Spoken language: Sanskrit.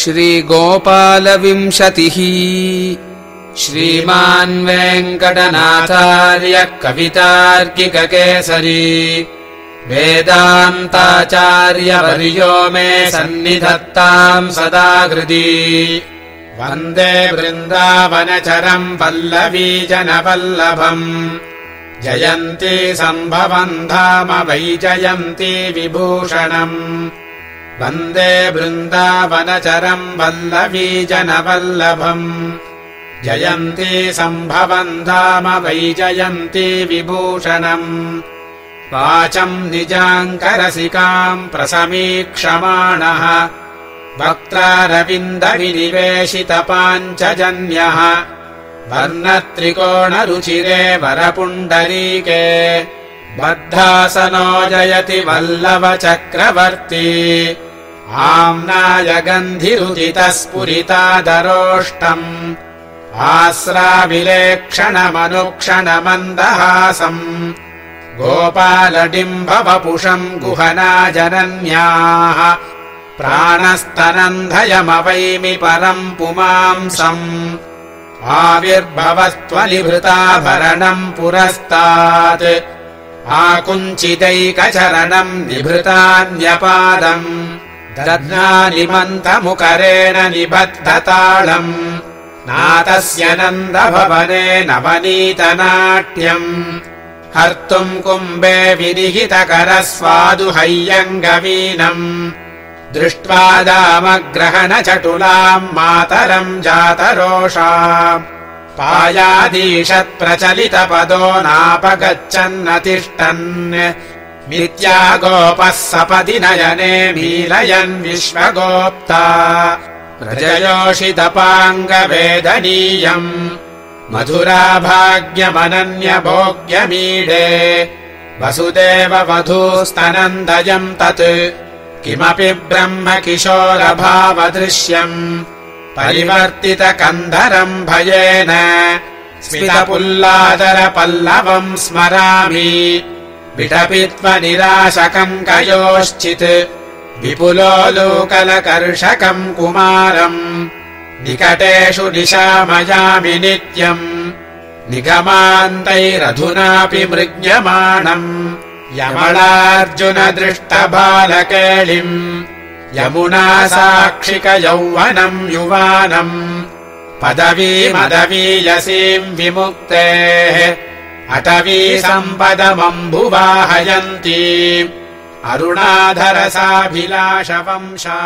श्रीगोपालविंशतिः। श्रीमान् वेङ्कटनाथार्य कवितार्किककेसरी वेदान्ताचार्यवर्यो मे सन्निधत्ताम् सदा हृदि वन्दे वृन्दावनचरम् पल्लवीजनवल्लभम् जयन्ती सम्भवम् धाम वैजयन्ती विभूषणम् वन्दे वृन्दावनचरम् वल्लवीजनवल्लभम्। जयन्ती सम्भवम् धाम वैजयन्ती विभूषणम्। वाचम् निजाङ्करसिकाम् प्रसमीक्षमाणः। वक्त्रारविन्दविनिवेशितपाञ्चजन्यः। वर्णत्रिकोणरुचिरे वरपुण्डरीके। बद्धासनो जयति वल्लभचक्रवर्ती आम्नाय गन्धिरुदितः स्फुरितादरोष्टम् आस्राविलेक्षणमनुक्षणमन्दहासम् गोपालडिम्बवपुषम् गुहना जनन्याः प्राणस्तनन्धयमवैमि परम् पुमांसम् आविर्भवस्त्वनिभृताभरणम् पुरस्तात् आकुञ्चितैकचरणम् निभृतान्यपादम् दध्नानिमन्तमुकरेण निबद्धताळम् नातस्य नन्दभवने नवनीतनाट्यम् हर्तुम् कुम्बे विनिहितकरस्वादुहय्यङ्गवीनम् दृष्ट्वा दामग्रहणचटुलाम् मातरम् जातरोषा पायादीशत्प्रचलितपदो नापगच्छन्नतिष्ठन् मित्या गोपः सपदि नयने मीलयन् विश्वगोप्ता। प्रजयोषितपाङ्गवेदनीयम् मधुराभाग्यमनन्यभोग्यमीडे। वसुदेव वधूस्तनन्दयम् तत्। किमपि ब्रह्म किशोरभावदृश्यम्। परिवर्तितकन्धरम् भयेन। स्मितपुल्लादरपल्लवम् स्मरामि विटपित्वनिराशकम् कयोश्चित्। विपुलोलूकलकर्षकम् कुमारम् निकटेषु निशामयामि नित्यम् निगमान्तैरधुनापि मृग्यमाणम् यमलार्जुनदृष्टबालकेलिम् यमुना साक्षिकयौवनम् युवानम् पदवीमदवीयसीम् विमुक्तेः अटवी सम्पदमम्बुवाहयन्ती अरुणाधरसाभिलाषवंशा